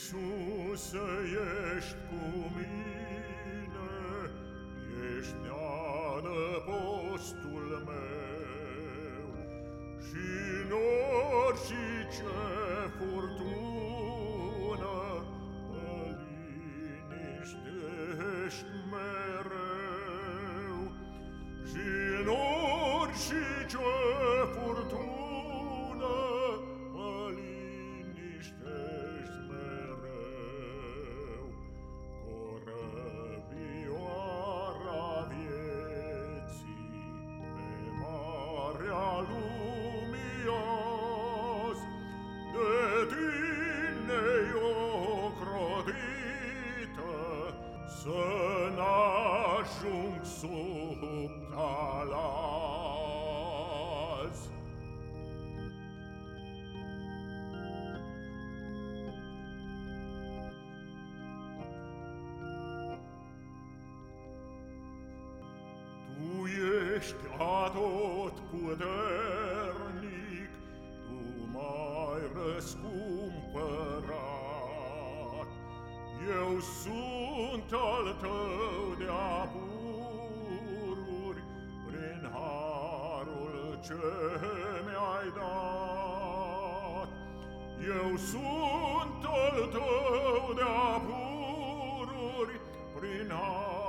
Iisuse, ești cu mine, ești neadăpostul meu. Și în orice furtună lumios de tine io crodite se n'ajung sub ești atot puternic, Tu m-ai răscumpărat. Eu sunt al tău de-a pururi, Prin harul ce mi-ai dat. Eu sunt al tău de-a pururi, Prin harul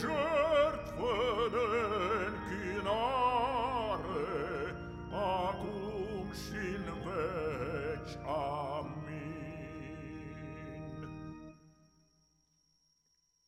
cu